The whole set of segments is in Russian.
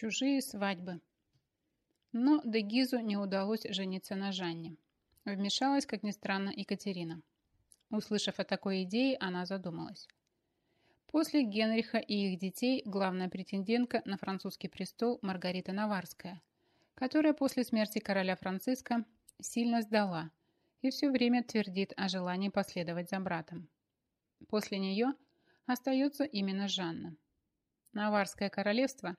Чужие свадьбы. Но Дегизу не удалось жениться на Жанне. Вмешалась, как ни странно, Екатерина. Услышав о такой идее, она задумалась. После Генриха и их детей главная претендентка на французский престол Маргарита Наварская, которая после смерти короля Франциска сильно сдала и все время твердит о желании последовать за братом. После нее остается именно Жанна. Наварское королевство,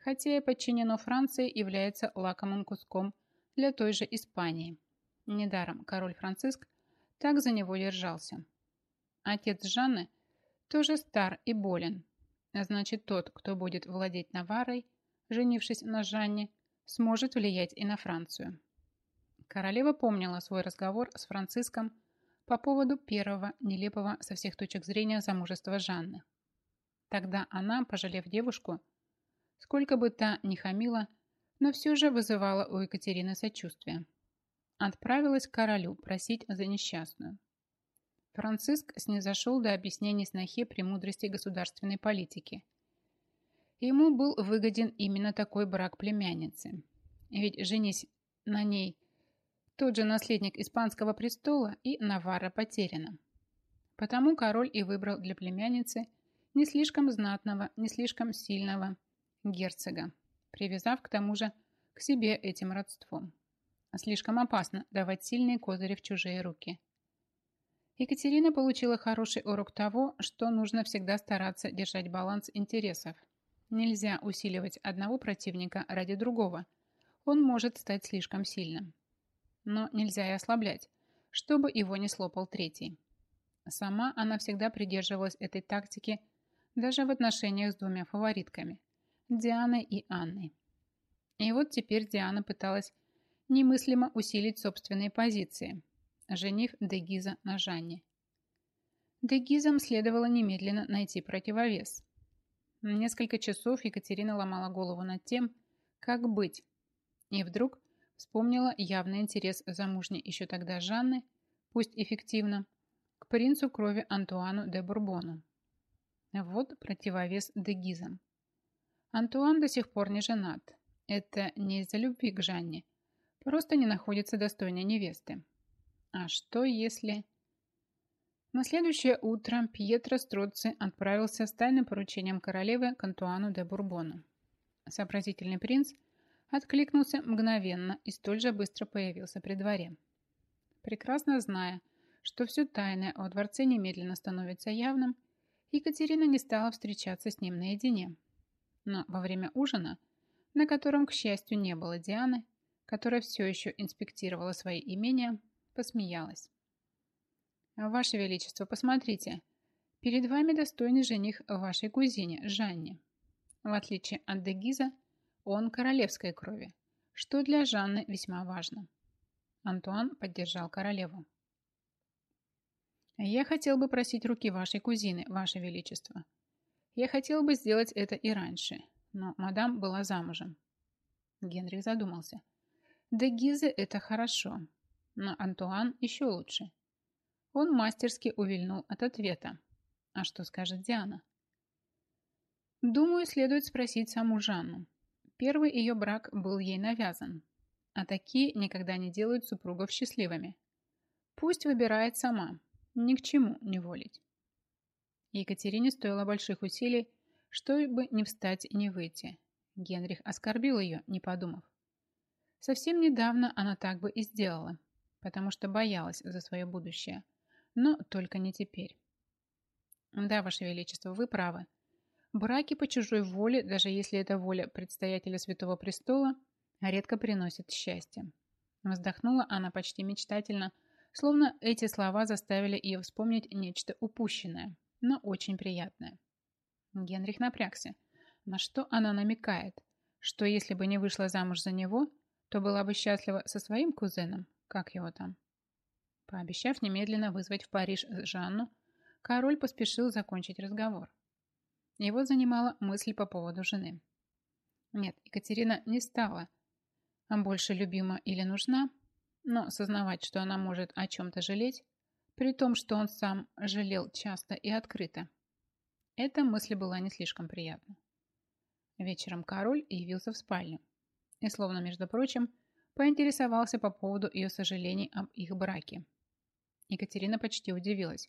хотя и подчинено Франции, является лакомым куском для той же Испании. Недаром король Франциск так за него держался. Отец Жанны тоже стар и болен. А значит, тот, кто будет владеть Наварой, женившись на Жанне, сможет влиять и на Францию. Королева помнила свой разговор с Франциском по поводу первого, нелепого со всех точек зрения замужества Жанны. Тогда она, пожалев девушку, сколько бы та ни хамила, но все же вызывала у Екатерины сочувствие отправилась к королю просить за несчастную. Франциск снизошел до объяснений снохе премудрости государственной политики. Ему был выгоден именно такой брак племянницы. Ведь женись на ней тот же наследник испанского престола и Навара потеряна. Потому король и выбрал для племянницы не слишком знатного, не слишком сильного герцога, привязав к тому же к себе этим родством. Слишком опасно давать сильные козыри в чужие руки. Екатерина получила хороший урок того, что нужно всегда стараться держать баланс интересов. Нельзя усиливать одного противника ради другого. Он может стать слишком сильным. Но нельзя и ослаблять, чтобы его не слопал третий. Сама она всегда придерживалась этой тактики даже в отношениях с двумя фаворитками – Дианой и Анной. И вот теперь Диана пыталась немыслимо усилить собственные позиции, женив Дегиза на Жанне. Дегизам следовало немедленно найти противовес. Несколько часов Екатерина ломала голову над тем, как быть, и вдруг вспомнила явный интерес замужней еще тогда Жанны, пусть эффективно, к принцу крови Антуану де Бурбону. Вот противовес Дегизам. Антуан до сих пор не женат. Это не из-за любви к Жанне, Просто не находится достойной невесты. А что если... На следующее утро Пьетро Строци отправился с тайным поручением королевы к Антуану де Бурбону. Сообразительный принц откликнулся мгновенно и столь же быстро появился при дворе. Прекрасно зная, что все тайное о дворце немедленно становится явным, Екатерина не стала встречаться с ним наедине. Но во время ужина, на котором, к счастью, не было Дианы, которая все еще инспектировала свои имения, посмеялась. «Ваше Величество, посмотрите, перед вами достойный жених вашей кузине, Жанне. В отличие от Дегиза, он королевской крови, что для Жанны весьма важно». Антуан поддержал королеву. «Я хотел бы просить руки вашей кузины, ваше Величество. Я хотел бы сделать это и раньше, но мадам была замужем». Генрих задумался. Де Гизе это хорошо, но Антуан еще лучше. Он мастерски увильнул от ответа. А что скажет Диана? Думаю, следует спросить саму Жанну. Первый ее брак был ей навязан, а такие никогда не делают супругов счастливыми. Пусть выбирает сама, ни к чему не волить. Екатерине стоило больших усилий, чтобы не встать и не выйти. Генрих оскорбил ее, не подумав. Совсем недавно она так бы и сделала, потому что боялась за свое будущее. Но только не теперь. Да, Ваше Величество, вы правы. Браки по чужой воле, даже если это воля предстоятеля Святого Престола, редко приносят счастье. Вздохнула она почти мечтательно, словно эти слова заставили ее вспомнить нечто упущенное, но очень приятное. Генрих напрягся. На что она намекает? Что если бы не вышла замуж за него, то была бы счастлива со своим кузеном, как его там. Пообещав немедленно вызвать в Париж Жанну, король поспешил закончить разговор. Его занимала мысль по поводу жены. Нет, Екатерина не стала больше любима или нужна, но сознавать, что она может о чем-то жалеть, при том, что он сам жалел часто и открыто, эта мысль была не слишком приятна. Вечером король явился в спальню и, словно между прочим, поинтересовался по поводу ее сожалений об их браке. Екатерина почти удивилась.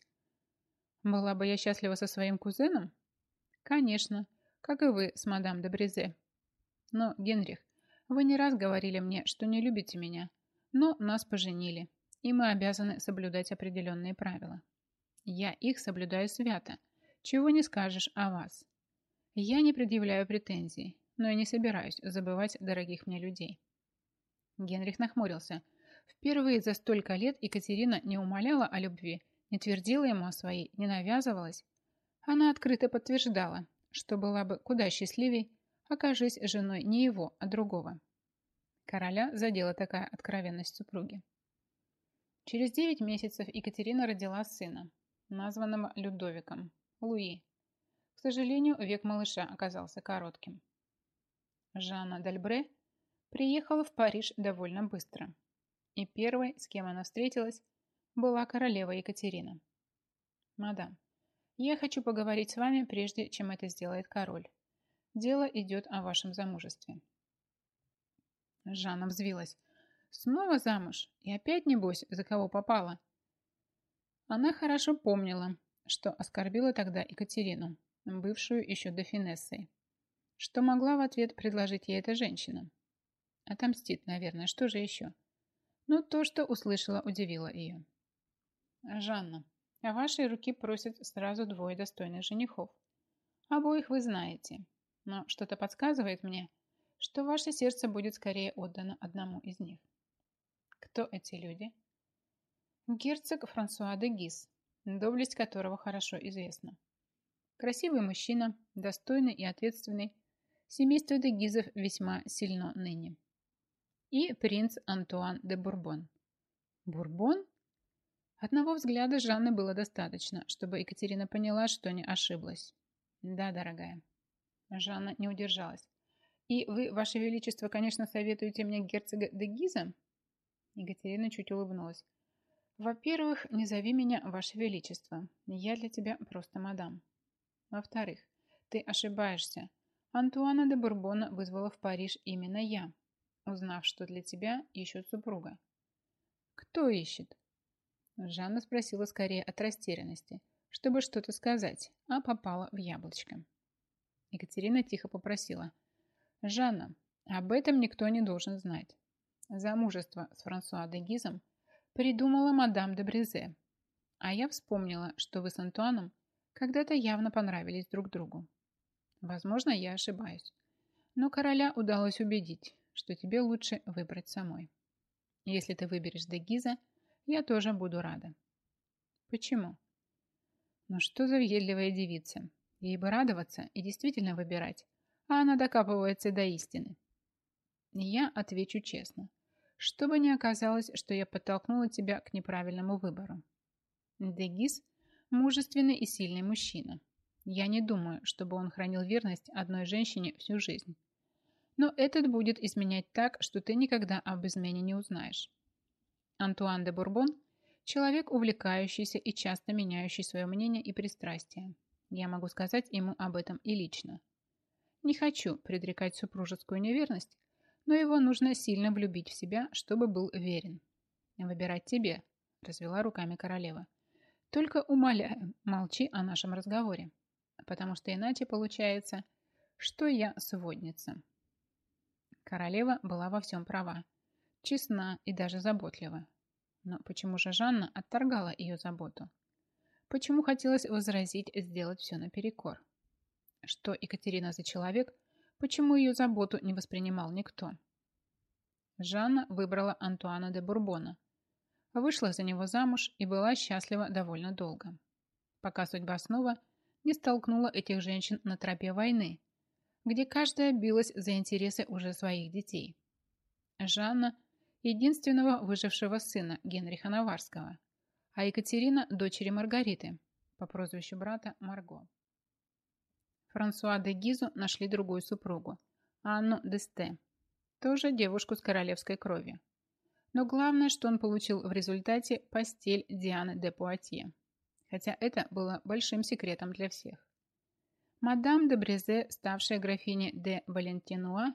«Была бы я счастлива со своим кузеном?» «Конечно, как и вы с мадам де Брезе. Но, Генрих, вы не раз говорили мне, что не любите меня, но нас поженили, и мы обязаны соблюдать определенные правила. Я их соблюдаю свято, чего не скажешь о вас. Я не предъявляю претензий, но и не собираюсь забывать дорогих мне людей». Генрих нахмурился. Впервые за столько лет Екатерина не умоляла о любви, не твердила ему о своей, не навязывалась. Она открыто подтверждала, что была бы куда счастливей, окажись женой не его, а другого. Короля задела такая откровенность супруги. Через девять месяцев Екатерина родила сына, названного Людовиком, Луи. К сожалению, век малыша оказался коротким. Жанна Дальбре приехала в Париж довольно быстро. И первой, с кем она встретилась, была королева Екатерина. «Мадам, я хочу поговорить с вами, прежде чем это сделает король. Дело идет о вашем замужестве». Жанна взвилась. «Снова замуж? И опять, небось, за кого попала?» Она хорошо помнила, что оскорбила тогда Екатерину, бывшую еще дофинессой. Что могла в ответ предложить ей эта женщина? Отомстит, наверное. Что же еще? Но то, что услышала, удивило ее. «Жанна, а вашей руки просят сразу двое достойных женихов. Обоих вы знаете, но что-то подсказывает мне, что ваше сердце будет скорее отдано одному из них. Кто эти люди? Герцог Франсуа де Гис, доблесть которого хорошо известна. Красивый мужчина, достойный и ответственный, семейство де Гизов весьма сильно ныне и принц Антуан де Бурбон. Бурбон? Одного взгляда Жанны было достаточно, чтобы Екатерина поняла, что не ошиблась. Да, дорогая. Жанна не удержалась. И вы, ваше величество, конечно, советуете мне герцога де Гиза? Екатерина чуть улыбнулась. Во-первых, не зови меня ваше величество. Я для тебя просто мадам. Во-вторых, ты ошибаешься. Антуана де Бурбона вызвала в Париж именно я узнав, что для тебя ищут супруга. «Кто ищет?» Жанна спросила скорее от растерянности, чтобы что-то сказать, а попала в яблочко. Екатерина тихо попросила. «Жанна, об этом никто не должен знать. Замужество с Франсуа де Гизом придумала мадам де Брезе, а я вспомнила, что вы с Антуаном когда-то явно понравились друг другу. Возможно, я ошибаюсь. Но короля удалось убедить, что тебе лучше выбрать самой. Если ты выберешь Дегиза, я тоже буду рада. Почему? Ну что за въедливая девица? Ей бы радоваться и действительно выбирать, а она докапывается до истины. Я отвечу честно, чтобы не оказалось, что я подтолкнула тебя к неправильному выбору. Дегиз – мужественный и сильный мужчина. Я не думаю, чтобы он хранил верность одной женщине всю жизнь. Но этот будет изменять так, что ты никогда об измене не узнаешь. Антуан де Бурбон – человек увлекающийся и часто меняющий свое мнение и пристрастие. Я могу сказать ему об этом и лично. Не хочу предрекать супружескую неверность, но его нужно сильно влюбить в себя, чтобы был верен. Выбирать тебе, развела руками королева. Только умоляю, молчи о нашем разговоре, потому что иначе получается, что я сводница. Королева была во всем права, честна и даже заботлива. Но почему же Жанна отторгала ее заботу? Почему хотелось возразить, сделать все наперекор? Что Екатерина за человек, почему ее заботу не воспринимал никто? Жанна выбрала Антуана де Бурбона, вышла за него замуж и была счастлива довольно долго, пока судьба снова не столкнула этих женщин на тропе войны, где каждая билась за интересы уже своих детей. Жанна – единственного выжившего сына Генриха Наварского, а Екатерина – дочери Маргариты по прозвищу брата Марго. Франсуа де Гизу нашли другую супругу – Анну де Сте, тоже девушку с королевской кровью. Но главное, что он получил в результате постель Дианы де Пуатье, хотя это было большим секретом для всех. Мадам де Брезе, ставшая графиней де Валентинуа,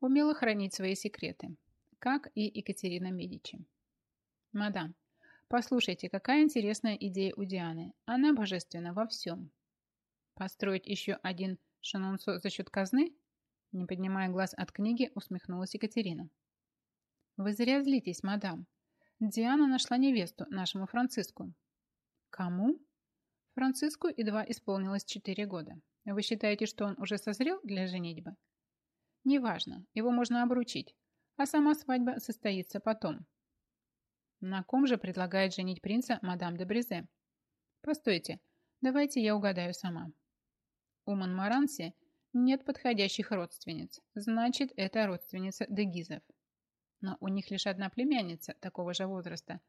умела хранить свои секреты, как и Екатерина Медичи. «Мадам, послушайте, какая интересная идея у Дианы. Она божественна во всем. Построить еще один шанонсо за счет казны?» Не поднимая глаз от книги, усмехнулась Екатерина. «Вы зря злитесь, мадам. Диана нашла невесту нашему Франциску». «Кому?» Франциску едва исполнилось четыре года. Вы считаете, что он уже созрел для женитьбы? Неважно, его можно обручить, а сама свадьба состоится потом. На ком же предлагает женить принца мадам де Брезе? Постойте, давайте я угадаю сама. У Монмаранси нет подходящих родственниц, значит, это родственница Дегизов. Но у них лишь одна племянница такого же возраста,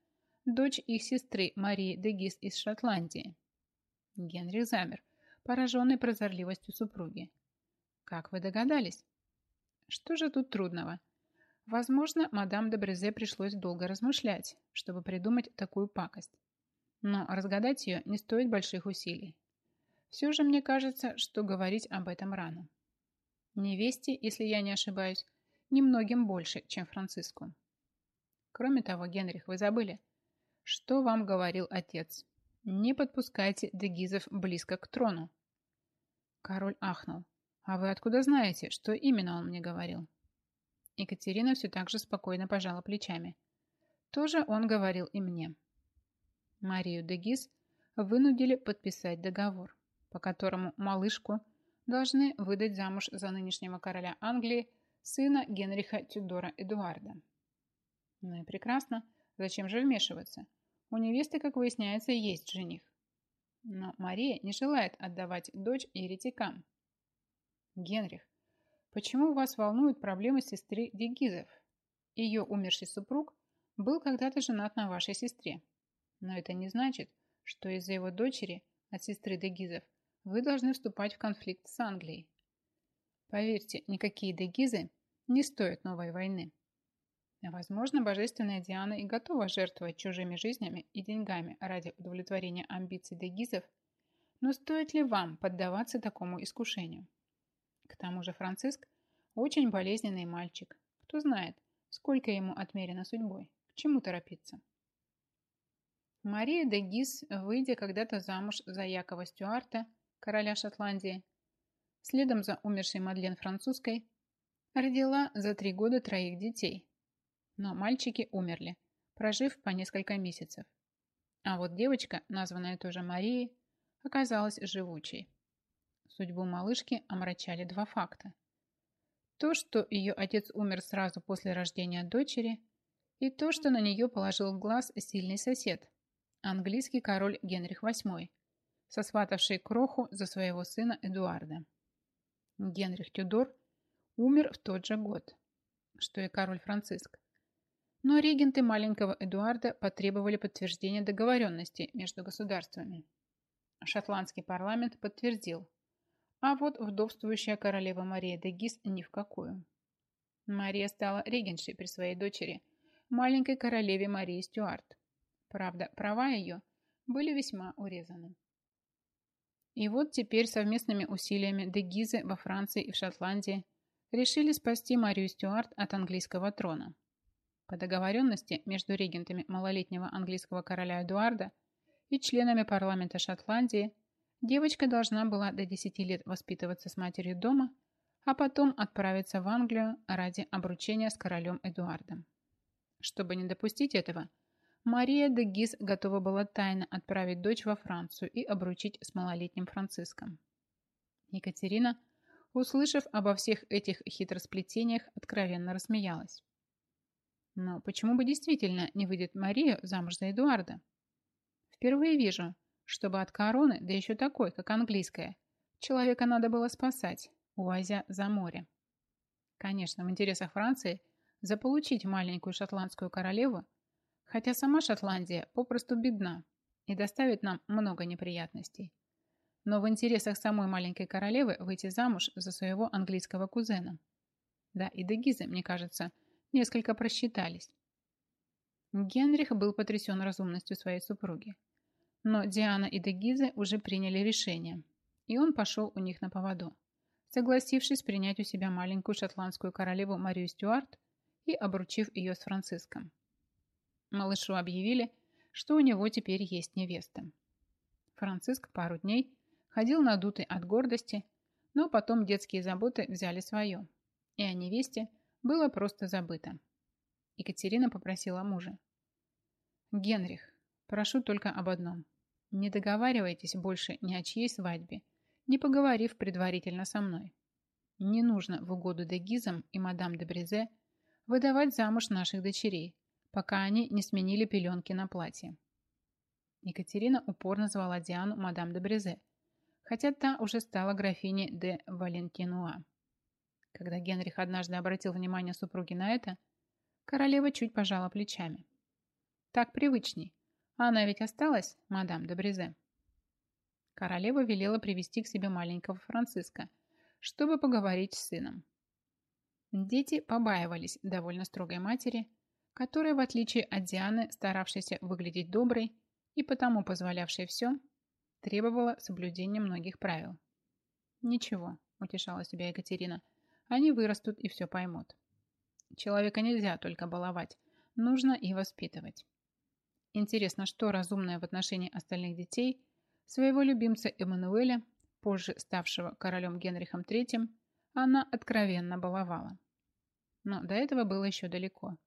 дочь их сестры Марии Дегиз из Шотландии. Генрих замер, пораженный прозорливостью супруги. Как вы догадались? Что же тут трудного? Возможно, мадам де Брезе пришлось долго размышлять, чтобы придумать такую пакость. Но разгадать ее не стоит больших усилий. Все же мне кажется, что говорить об этом рано. Невесте, если я не ошибаюсь, немногим больше, чем Франциску. Кроме того, Генрих, вы забыли, что вам говорил отец. Не подпускайте дегизов близко к трону. Король ахнул. А вы откуда знаете, что именно он мне говорил? Екатерина все так же спокойно пожала плечами. Тоже он говорил и мне. Марию Дегиз вынудили подписать договор, по которому малышку должны выдать замуж за нынешнего короля Англии, сына Генриха Тюдора Эдуарда. Ну и прекрасно. Зачем же вмешиваться? У невесты, как выясняется, есть жених. Но Мария не желает отдавать дочь еретикам. Генрих, почему вас волнуют проблемы сестры Дегизов? Ее умерший супруг был когда-то женат на вашей сестре. Но это не значит, что из-за его дочери от сестры Дегизов вы должны вступать в конфликт с Англией. Поверьте, никакие Дегизы не стоят новой войны. Возможно, божественная Диана и готова жертвовать чужими жизнями и деньгами ради удовлетворения амбиций дегизов, но стоит ли вам поддаваться такому искушению? К тому же Франциск очень болезненный мальчик. Кто знает, сколько ему отмерено судьбой. К чему торопиться? Мария де Гиз, выйдя когда-то замуж за Якова Стюарта, короля Шотландии, следом за умершей Мадлен Французской, родила за три года троих детей, но мальчики умерли, прожив по несколько месяцев. А вот девочка, названная тоже Марией, оказалась живучей. Судьбу малышки омрачали два факта. То, что ее отец умер сразу после рождения дочери, и то, что на нее положил глаз сильный сосед, английский король Генрих VIII, сосватавший кроху за своего сына Эдуарда. Генрих Тюдор умер в тот же год, что и король Франциск. Но регенты маленького Эдуарда потребовали подтверждения договоренности между государствами. Шотландский парламент подтвердил, а вот вдовствующая королева Мария де Гис ни в какую. Мария стала регеншей при своей дочери, маленькой королеве Марии Стюарт. Правда, права ее были весьма урезаны. И вот теперь совместными усилиями де Гизы во Франции и в Шотландии решили спасти Марию Стюарт от английского трона. По договоренности между регентами малолетнего английского короля Эдуарда и членами парламента Шотландии девочка должна была до 10 лет воспитываться с матерью дома, а потом отправиться в Англию ради обручения с королем Эдуардом. Чтобы не допустить этого, Мария де Гиз готова была тайно отправить дочь во Францию и обручить с малолетним Франциском. Екатерина, услышав обо всех этих хитросплетениях, откровенно рассмеялась. Но почему бы действительно не выйдет Марию замуж за Эдуарда? Впервые вижу, чтобы от короны, да еще такой, как английская, человека надо было спасать, увозя за море. Конечно, в интересах Франции заполучить маленькую шотландскую королеву, хотя сама Шотландия попросту бедна и доставит нам много неприятностей. Но в интересах самой маленькой королевы выйти замуж за своего английского кузена. Да, и Дегизы, мне кажется, несколько просчитались. Генрих был потрясен разумностью своей супруги. Но Диана и Дегизы уже приняли решение, и он пошел у них на поводу, согласившись принять у себя маленькую шотландскую королеву Марию Стюарт и обручив ее с Франциском. Малышу объявили, что у него теперь есть невеста. Франциск пару дней ходил надутый от гордости, но потом детские заботы взяли свое, и о невесте было просто забыто. Екатерина попросила мужа. «Генрих, прошу только об одном. Не договаривайтесь больше ни о чьей свадьбе, не поговорив предварительно со мной. Не нужно в угоду де Гизам и мадам де Брезе выдавать замуж наших дочерей, пока они не сменили пеленки на платье. Екатерина упорно звала Диану мадам де Брезе, хотя та уже стала графиней де Валентинуа. Когда Генрих однажды обратил внимание супруги на это, королева чуть пожала плечами. Так привычней, а она ведь осталась, мадам де Брезе. Королева велела привести к себе маленького Франциска, чтобы поговорить с сыном. Дети побаивались довольно строгой матери, которая, в отличие от Дианы, старавшейся выглядеть доброй и потому позволявшей все, требовала соблюдения многих правил. «Ничего», – утешала себя Екатерина, – «они вырастут и все поймут. Человека нельзя только баловать, нужно и воспитывать». Интересно, что разумное в отношении остальных детей своего любимца Эммануэля, позже ставшего королем Генрихом III, она откровенно баловала. Но до этого было еще далеко.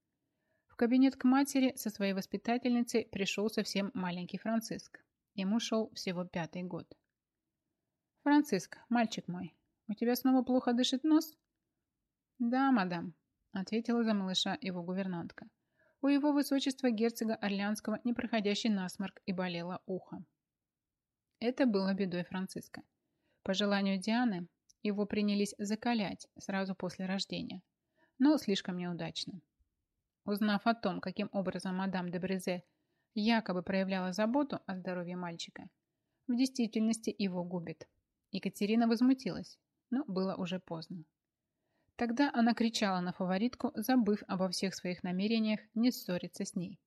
В кабинет к матери со своей воспитательницей пришел совсем маленький Франциск. Ему шел всего пятый год. «Франциск, мальчик мой, у тебя снова плохо дышит нос?» «Да, мадам», — ответила за малыша его гувернантка у его высочества герцога Орлеанского непроходящий насморк и болело ухо. Это было бедой Франциска. По желанию Дианы, его принялись закалять сразу после рождения, но слишком неудачно. Узнав о том, каким образом мадам де Брезе якобы проявляла заботу о здоровье мальчика, в действительности его губит. Екатерина возмутилась, но было уже поздно. Тогда она кричала на фаворитку, забыв обо всех своих намерениях не ссориться с ней.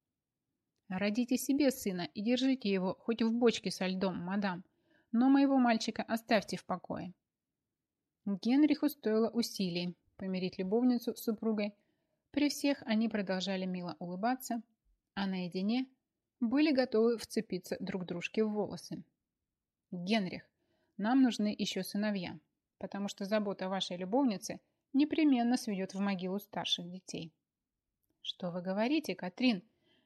«Родите себе сына и держите его хоть в бочке со льдом, мадам, но моего мальчика оставьте в покое». Генриху стоило усилий помирить любовницу с супругой. При всех они продолжали мило улыбаться, а наедине были готовы вцепиться друг дружке в волосы. «Генрих, нам нужны еще сыновья, потому что забота вашей любовницы – непременно сведет в могилу старших детей. Что вы говорите, Катрин?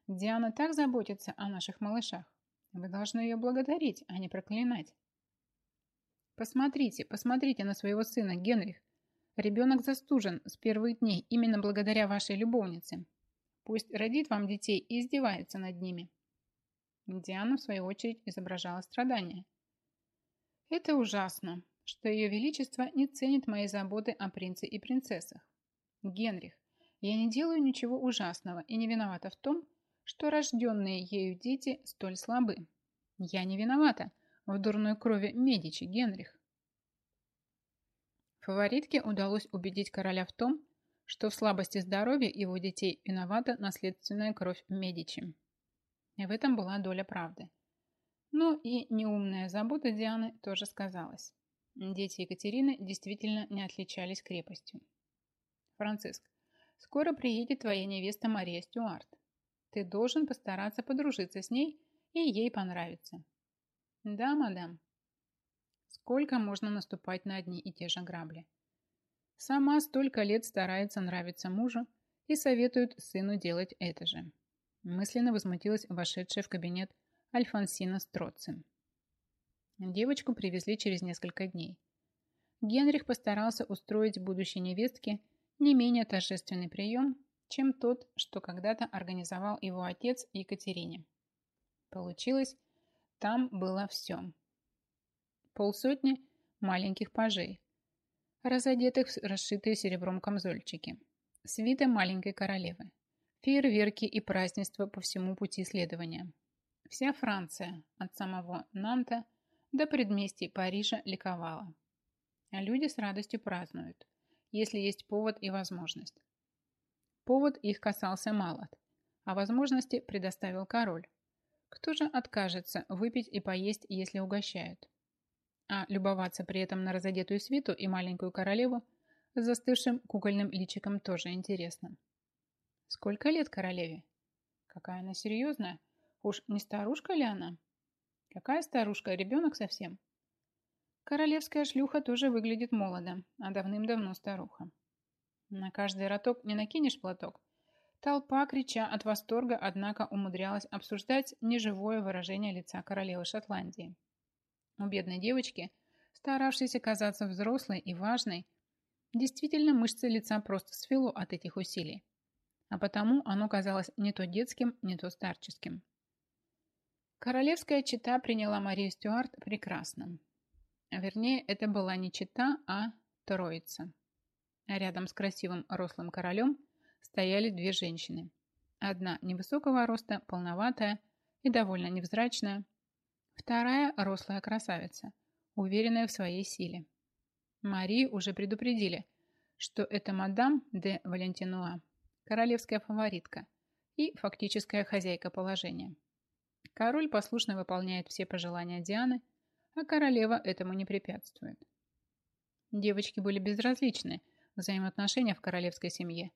Диана так заботится о наших малышах. Вы должны ее благодарить, а не проклинать. Посмотрите, посмотрите на своего сына, Генрих. Ребенок застужен с первых дней именно благодаря вашей любовнице. Пусть родит вам детей и издевается над ними. Диана, в свою очередь, изображала страдания. Это ужасно, что Ее Величество не ценит моей заботы о принце и принцессах. Генрих, я не делаю ничего ужасного и не виновата в том, что рожденные ею дети столь слабы. Я не виновата в дурной крови Медичи, Генрих. Фаворитке удалось убедить короля в том, что в слабости здоровья его детей виновата наследственная кровь Медичи. И в этом была доля правды. Но и неумная забота Дианы тоже сказалась. Дети Екатерины действительно не отличались крепостью. Франциск, скоро приедет твоя невеста Мария Стюарт. Ты должен постараться подружиться с ней и ей понравится. Да, мадам. Сколько можно наступать на одни и те же грабли? Сама столько лет старается нравиться мужу и советует сыну делать это же. Мысленно возмутилась вошедшая в кабинет Альфонсина Строци. Девочку привезли через несколько дней. Генрих постарался устроить будущей невестке не менее торжественный прием, чем тот, что когда-то организовал его отец Екатерине. Получилось, там было все. Полсотни маленьких пажей, разодетых в расшитые серебром камзольчики, свита маленькой королевы, фейерверки и празднества по всему пути следования. Вся Франция, от самого Нанта до предместий Парижа ликовала. А люди с радостью празднуют, если есть повод и возможность. Повод их касался мало, а возможности предоставил король. Кто же откажется выпить и поесть, если угощают? А любоваться при этом на разодетую свиту и маленькую королеву с застывшим кукольным личиком тоже интересно. Сколько лет королеве? Какая она серьезная. Уж не старушка ли она? Какая старушка? Ребенок совсем? Королевская шлюха тоже выглядит молодо, а давным-давно старуха. На каждый роток не накинешь платок. Толпа, крича от восторга, однако умудрялась обсуждать неживое выражение лица королевы Шотландии. У бедной девочки, старавшейся казаться взрослой и важной, действительно мышцы лица просто свело от этих усилий, а потому оно казалось не то детским, не то старческим. Королевская чита приняла Марию Стюарт прекрасно. Вернее, это была не чита, а троица. Рядом с красивым рослым королем стояли две женщины. Одна невысокого роста, полноватая и довольно невзрачная. Вторая – рослая красавица, уверенная в своей силе. Марии уже предупредили, что это мадам де Валентинуа, королевская фаворитка и фактическая хозяйка положения. Король послушно выполняет все пожелания Дианы – а королева этому не препятствует. Девочки были безразличны взаимоотношения в королевской семье.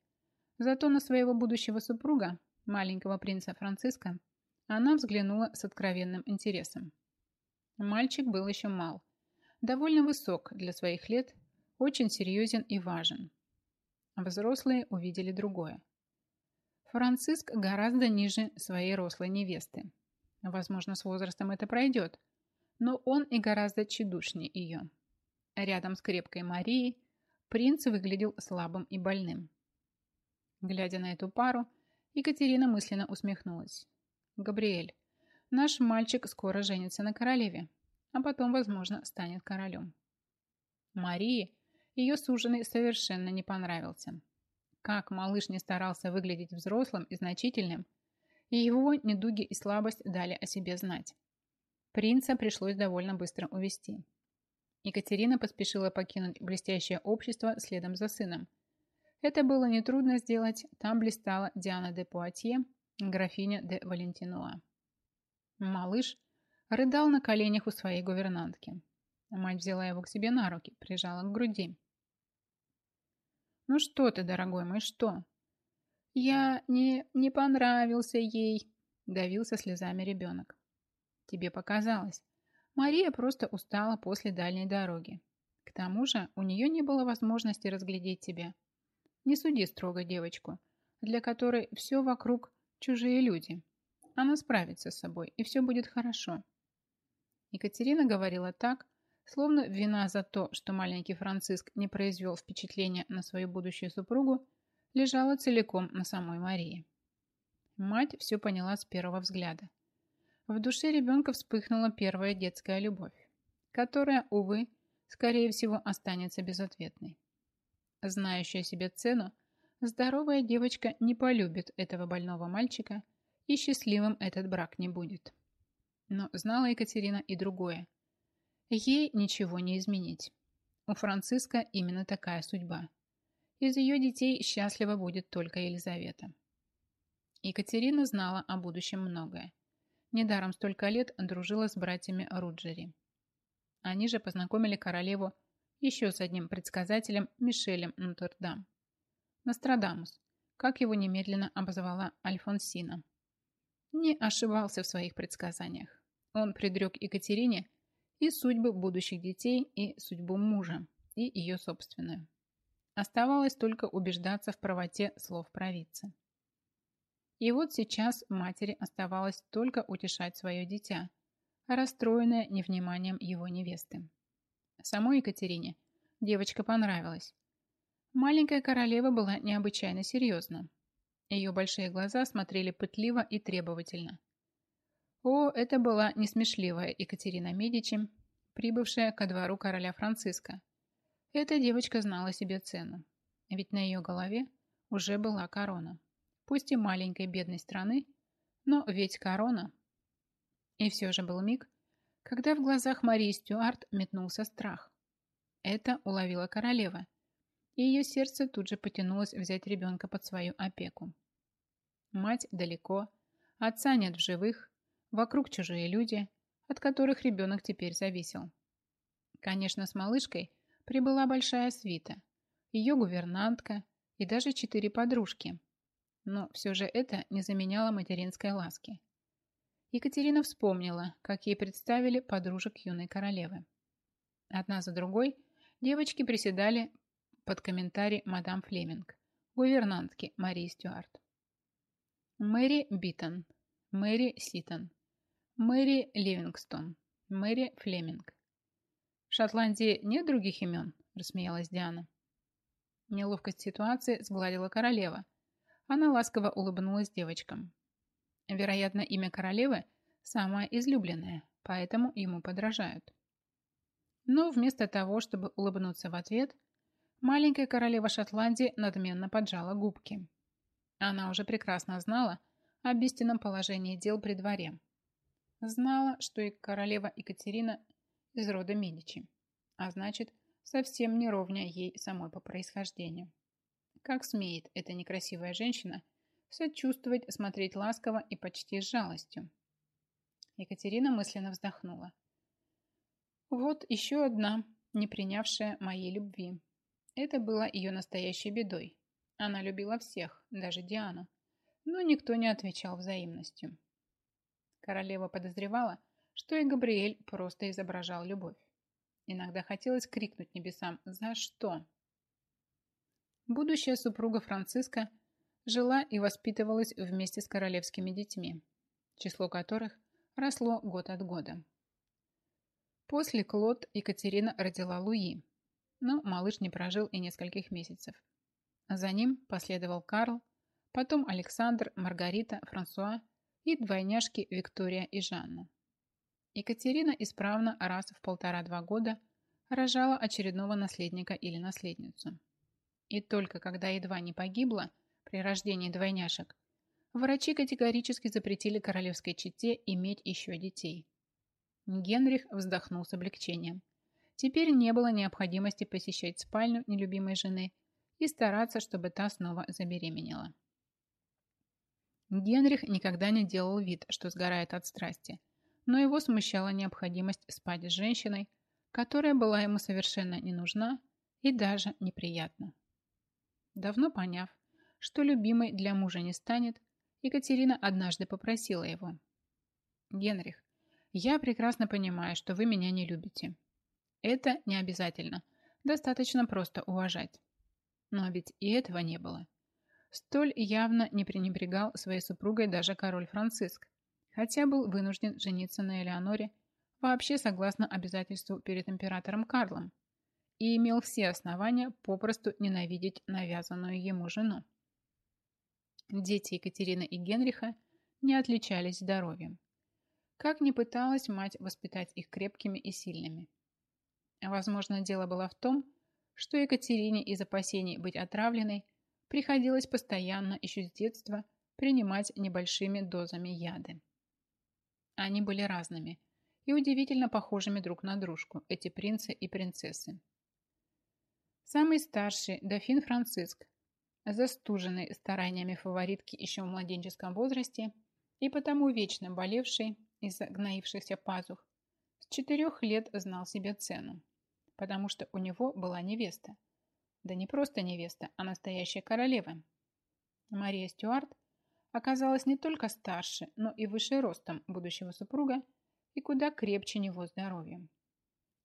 Зато на своего будущего супруга, маленького принца Франциска, она взглянула с откровенным интересом. Мальчик был еще мал, довольно высок для своих лет, очень серьезен и важен. Взрослые увидели другое. Франциск гораздо ниже своей рослой невесты. Возможно, с возрастом это пройдет, но он и гораздо тщедушнее ее. Рядом с крепкой Марией принц выглядел слабым и больным. Глядя на эту пару, Екатерина мысленно усмехнулась. «Габриэль, наш мальчик скоро женится на королеве, а потом, возможно, станет королем». Марии ее суженый совершенно не понравился. Как малыш не старался выглядеть взрослым и значительным, и его недуги и слабость дали о себе знать. Принца пришлось довольно быстро увести. Екатерина поспешила покинуть блестящее общество следом за сыном. Это было нетрудно сделать, там блистала Диана де Пуатье, графиня де Валентинуа. Малыш рыдал на коленях у своей гувернантки. Мать взяла его к себе на руки, прижала к груди. «Ну что ты, дорогой мой, что?» «Я не, не понравился ей», – давился слезами ребенок. Тебе показалось. Мария просто устала после дальней дороги. К тому же у нее не было возможности разглядеть тебя. Не суди строго девочку, для которой все вокруг чужие люди. Она справится с собой, и все будет хорошо. Екатерина говорила так, словно вина за то, что маленький Франциск не произвел впечатления на свою будущую супругу, лежала целиком на самой Марии. Мать все поняла с первого взгляда. В душе ребенка вспыхнула первая детская любовь, которая, увы, скорее всего, останется безответной. Знающая себе цену, здоровая девочка не полюбит этого больного мальчика, и счастливым этот брак не будет. Но знала Екатерина и другое. Ей ничего не изменить. У Франциска именно такая судьба. Из ее детей счастлива будет только Елизавета. Екатерина знала о будущем многое. Недаром столько лет дружила с братьями Руджери. Они же познакомили королеву еще с одним предсказателем Мишелем Нотр-Дам. Нострадамус, как его немедленно обозвала Альфонсина. Не ошибался в своих предсказаниях. Он предрек Екатерине и судьбы будущих детей, и судьбу мужа, и ее собственную. Оставалось только убеждаться в правоте слов провидца. И вот сейчас матери оставалось только утешать свое дитя, расстроенное невниманием его невесты. Самой Екатерине девочка понравилась. Маленькая королева была необычайно серьезна. Ее большие глаза смотрели пытливо и требовательно. О, это была несмешливая Екатерина Медичи, прибывшая ко двору короля Франциска. Эта девочка знала себе цену, ведь на ее голове уже была корона пусть и маленькой бедной страны, но ведь корона. И все же был миг, когда в глазах Марии Стюарт метнулся страх. Это уловила королева, и ее сердце тут же потянулось взять ребенка под свою опеку. Мать далеко, отца нет в живых, вокруг чужие люди, от которых ребенок теперь зависел. Конечно, с малышкой прибыла большая свита, ее гувернантка и даже четыре подружки. Но все же это не заменяло материнской ласки. Екатерина вспомнила, как ей представили подружек юной королевы. Одна за другой девочки приседали под комментарий мадам Флеминг, гувернантки Марии Стюарт. Мэри Битон, Мэри Ситон, Мэри Ливингстон, Мэри Флеминг. В Шотландии нет других имен, рассмеялась Диана. Неловкость ситуации сгладила королева. Она ласково улыбнулась девочкам. Вероятно, имя королевы самое излюбленное, поэтому ему подражают. Но вместо того, чтобы улыбнуться в ответ, маленькая королева Шотландии надменно поджала губки. Она уже прекрасно знала об истинном положении дел при дворе. Знала, что и королева Екатерина из рода Медичи, а значит, совсем не ровня ей самой по происхождению. Как смеет эта некрасивая женщина сочувствовать, смотреть ласково и почти с жалостью? Екатерина мысленно вздохнула. Вот еще одна, не принявшая моей любви. Это было ее настоящей бедой. Она любила всех, даже Диану, но никто не отвечал взаимностью. Королева подозревала, что и Габриэль просто изображал любовь. Иногда хотелось крикнуть небесам «За что?». Будущая супруга Франциска жила и воспитывалась вместе с королевскими детьми, число которых росло год от года. После Клод Екатерина родила Луи, но малыш не прожил и нескольких месяцев. За ним последовал Карл, потом Александр, Маргарита, Франсуа и двойняшки Виктория и Жанна. Екатерина исправно раз в полтора-два года рожала очередного наследника или наследницу. И только когда едва не погибла при рождении двойняшек, врачи категорически запретили королевской чете иметь еще детей – Генрих вздохнул с облегчением. Теперь не было необходимости посещать спальню нелюбимой жены и стараться, чтобы та снова забеременела. Генрих никогда не делал вид, что сгорает от страсти, но его смущала необходимость спать с женщиной, которая была ему совершенно не нужна и даже неприятна. Давно поняв, что любимой для мужа не станет, Екатерина однажды попросила его. «Генрих, я прекрасно понимаю, что вы меня не любите. Это не обязательно. Достаточно просто уважать. Но ведь и этого не было. Столь явно не пренебрегал своей супругой даже король Франциск, хотя был вынужден жениться на Элеоноре вообще согласно обязательству перед императором Карлом и имел все основания попросту ненавидеть навязанную ему жену. Дети Екатерины и Генриха не отличались здоровьем. Как ни пыталась мать воспитать их крепкими и сильными. Возможно, дело было в том, что Екатерине из опасений быть отравленной приходилось постоянно, еще с детства, принимать небольшими дозами яды. Они были разными и удивительно похожими друг на дружку, эти принцы и принцессы. Самый старший, дофин Франциск, застуженный стараниями фаворитки еще в младенческом возрасте и потому вечно болевший, из-за гноившихся пазух, четырех лет знал себе цену, потому что у него была невеста. Да не просто невеста, а настоящая королева. Мария Стюарт оказалась не только старше, но и выше ростом будущего супруга и куда крепче него здоровьем.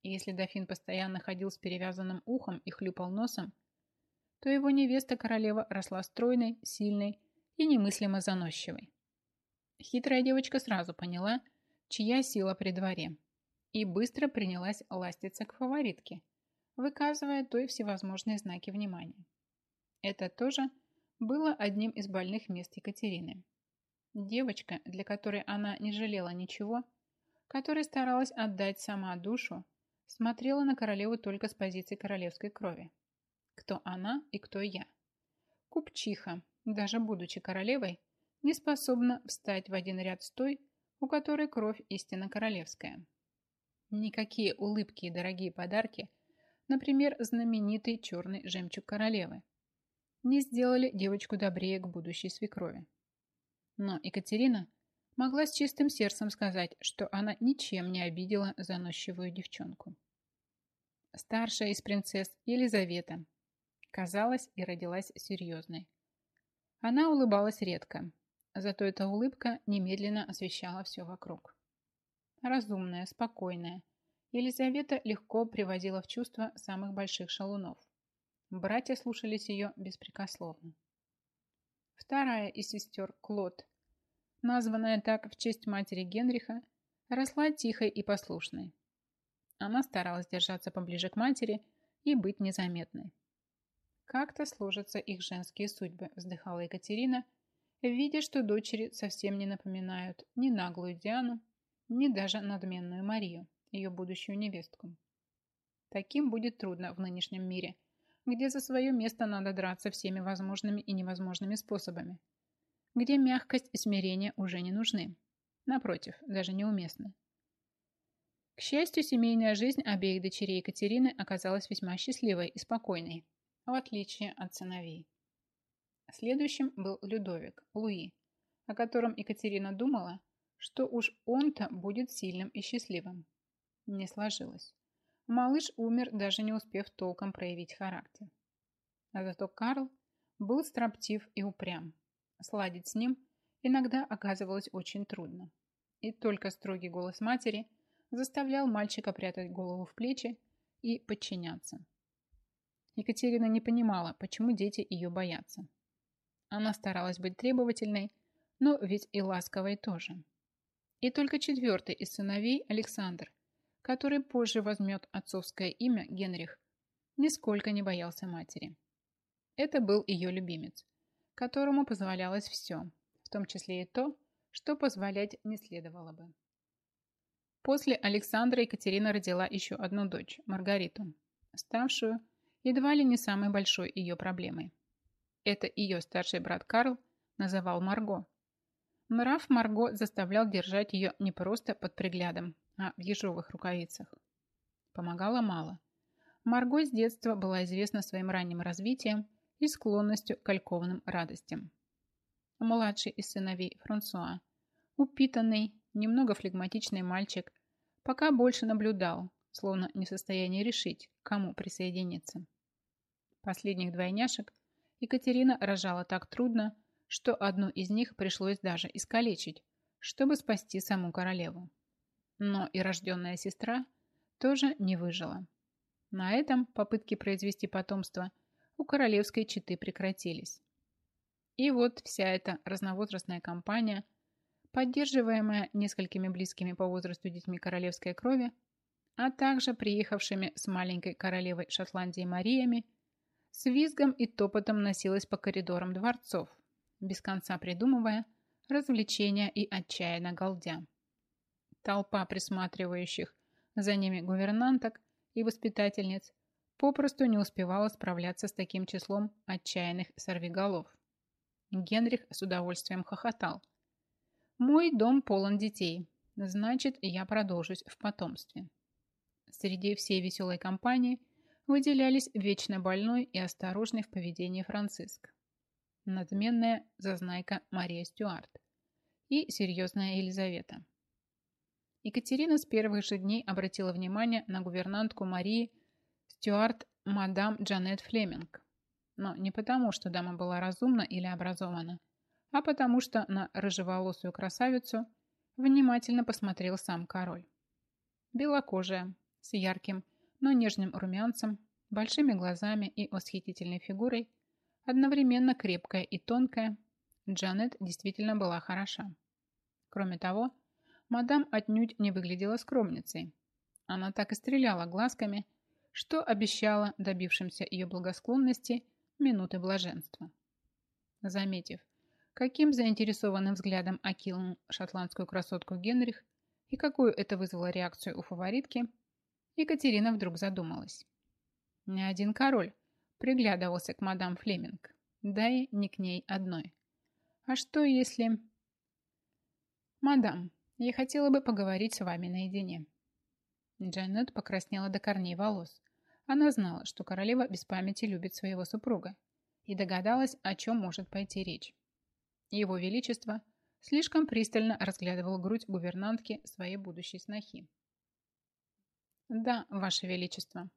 И если дофин постоянно ходил с перевязанным ухом и хлюпал носом, то его невеста-королева росла стройной, сильной и немыслимо заносчивой. Хитрая девочка сразу поняла, чья сила при дворе, и быстро принялась ластиться к фаворитке, выказывая той всевозможные знаки внимания. Это тоже было одним из больных мест Екатерины. Девочка, для которой она не жалела ничего, которой старалась отдать сама душу, смотрела на королеву только с позиции королевской крови. Кто она и кто я. Купчиха, даже будучи королевой, не способна встать в один ряд с той, у которой кровь истинно королевская. Никакие улыбки и дорогие подарки, например, знаменитый черный жемчуг королевы, не сделали девочку добрее к будущей свекрови. Но Екатерина могла с чистым сердцем сказать, что она ничем не обидела заносчивую девчонку. старшая из принцесс Елизавета, казалась и родилась серьезной. Она улыбалась редко, зато эта улыбка немедленно освещала все вокруг. Разумная, спокойная, Елизавета легко приводила в чувство самых больших шалунов. Братья слушались ее беспрекословно. Вторая из сестер, Клод, названная так в честь матери Генриха, росла тихой и послушной. Она старалась держаться поближе к матери и быть незаметной. Как-то сложатся их женские судьбы, вздыхала Екатерина, видя, что дочери совсем не напоминают ни наглую Диану, ни даже надменную Марию, ее будущую невестку. Таким будет трудно в нынешнем мире, где за свое место надо драться всеми возможными и невозможными способами, где мягкость и смирение уже не нужны, напротив, даже неуместны. К счастью, семейная жизнь обеих дочерей Екатерины оказалась весьма счастливой и спокойной, в отличие от сыновей. Следующим был Людовик, Луи, о котором Екатерина думала, что уж он-то будет сильным и счастливым. Не сложилось. Малыш умер, даже не успев толком проявить характер. А зато Карл был строптив и упрям. Сладить с ним иногда оказывалось очень трудно. И только строгий голос матери заставлял мальчика прятать голову в плечи и подчиняться. Екатерина не понимала, почему дети ее боятся. Она старалась быть требовательной, но ведь и ласковой тоже. И только четвертый из сыновей, Александр, который позже возьмет отцовское имя Генрих, нисколько не боялся матери. Это был ее любимец, которому позволялось все, в том числе и то, что позволять не следовало бы. После Александра Екатерина родила еще одну дочь, Маргариту, ставшую едва ли не самой большой ее проблемой. Это ее старший брат Карл называл Марго. Нрав Марго заставлял держать ее не просто под приглядом, а в ежовых рукавицах. Помогало мало. Марго с детства была известна своим ранним развитием и склонностью к калькованным радостям. Младший из сыновей Франсуа, упитанный, немного флегматичный мальчик, пока больше наблюдал, словно не в состоянии решить, кому присоединиться. Последних двойняшек Екатерина рожала так трудно, что одну из них пришлось даже искалечить, чтобы спасти саму королеву. Но и рожденная сестра тоже не выжила. На этом попытки произвести потомство у королевской четы прекратились. И вот вся эта разновозрастная компания, поддерживаемая несколькими близкими по возрасту детьми королевской крови, а также приехавшими с маленькой королевой Шотландии Мариями, с визгом и топотом носилась по коридорам дворцов, без конца придумывая развлечения и отчаянно галдя. Толпа присматривающих за ними гувернанток и воспитательниц попросту не успевала справляться с таким числом отчаянных сорвиголов. Генрих с удовольствием хохотал. «Мой дом полон детей, значит, я продолжусь в потомстве». Среди всей веселой компании выделялись вечно больной и осторожный в поведении Франциск, надменная зазнайка Мария Стюарт и серьезная Елизавета. Екатерина с первых же дней обратила внимание на гувернантку Марии Стюарт мадам Джанет Флеминг. Но не потому, что дама была разумна или образована, а потому что на рыжеволосую красавицу внимательно посмотрел сам король. Белокожая, с ярким, но нежным румянцем, большими глазами и восхитительной фигурой, одновременно крепкая и тонкая, Джанет действительно была хороша. Кроме того, мадам отнюдь не выглядела скромницей. Она так и стреляла глазками, что обещала добившимся ее благосклонности минуты блаженства. Заметив, каким заинтересованным взглядом окинул шотландскую красотку Генрих и какую это вызвало реакцию у фаворитки, Екатерина вдруг задумалась. Ни один король приглядывался к мадам Флеминг, да и не к ней одной. А что если... «Мадам, я хотела бы поговорить с вами наедине». Джанет покраснела до корней волос. Она знала, что королева без памяти любит своего супруга и догадалась, о чем может пойти речь. Его Величество слишком пристально разглядывал грудь гувернантки своей будущей снохи. «Да, Ваше Величество».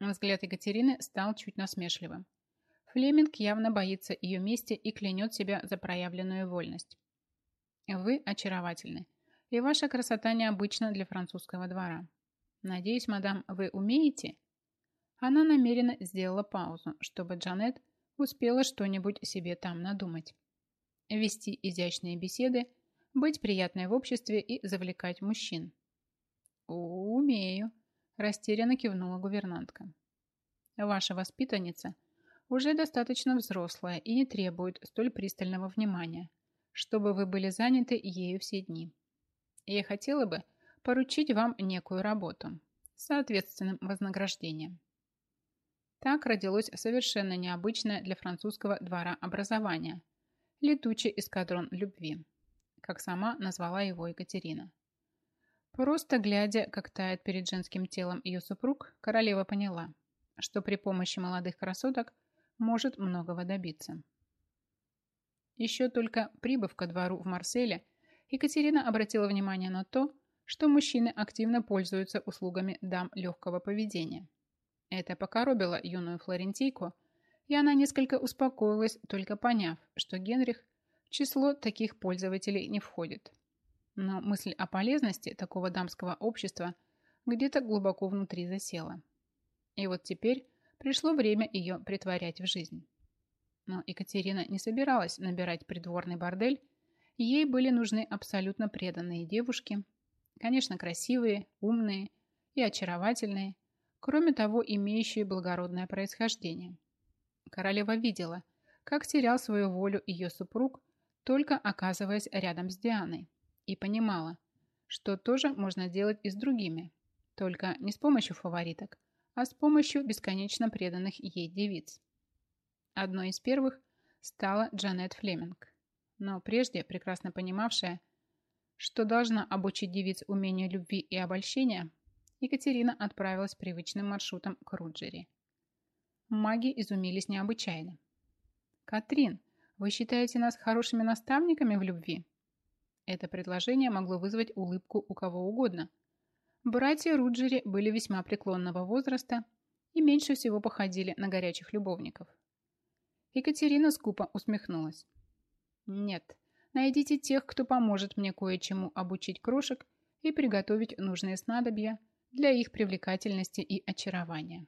Взгляд Екатерины стал чуть насмешливым. Флеминг явно боится ее мести и клянет себя за проявленную вольность. Вы очаровательны, и ваша красота необычна для французского двора. Надеюсь, мадам, вы умеете? Она намеренно сделала паузу, чтобы Джанет успела что-нибудь себе там надумать. Вести изящные беседы, быть приятной в обществе и завлекать мужчин. «Умею», – растерянно кивнула гувернантка. «Ваша воспитанница уже достаточно взрослая и не требует столь пристального внимания, чтобы вы были заняты ею все дни. Я хотела бы поручить вам некую работу с соответственным вознаграждением. Так родилось совершенно необычное для французского двора образование – летучий эскадрон любви, как сама назвала его Екатерина. Просто глядя, как тает перед женским телом ее супруг, королева поняла, что при помощи молодых красоток может многого добиться. Еще только прибыв ко двору в Марселе, Екатерина обратила внимание на то, что мужчины активно пользуются услугами дам легкого поведения. Это покоробило юную флорентийку, и она несколько успокоилась, только поняв, что Генрих в число таких пользователей не входит. Но мысль о полезности такого дамского общества где-то глубоко внутри засела. И вот теперь пришло время ее притворять в жизнь. Но Екатерина не собиралась набирать придворный бордель, ей были нужны абсолютно преданные девушки, конечно, красивые, умные и очаровательные, кроме того, имеющие благородное происхождение. Королева видела, как терял свою волю ее супруг, только оказываясь рядом с Дианой, и понимала, что тоже можно делать и с другими, только не с помощью фавориток, а с помощью бесконечно преданных ей девиц. Одной из первых стала Джанет Флеминг, но прежде прекрасно понимавшая, что должна обучить девиц умению любви и обольщения, Екатерина отправилась привычным маршрутом к Руджери. Маги изумились необычайно. «Катрин, вы считаете нас хорошими наставниками в любви?» Это предложение могло вызвать улыбку у кого угодно. Братья Руджери были весьма преклонного возраста и меньше всего походили на горячих любовников. Екатерина скупо усмехнулась. «Нет, найдите тех, кто поможет мне кое-чему обучить крошек и приготовить нужные снадобья для их привлекательности и очарования».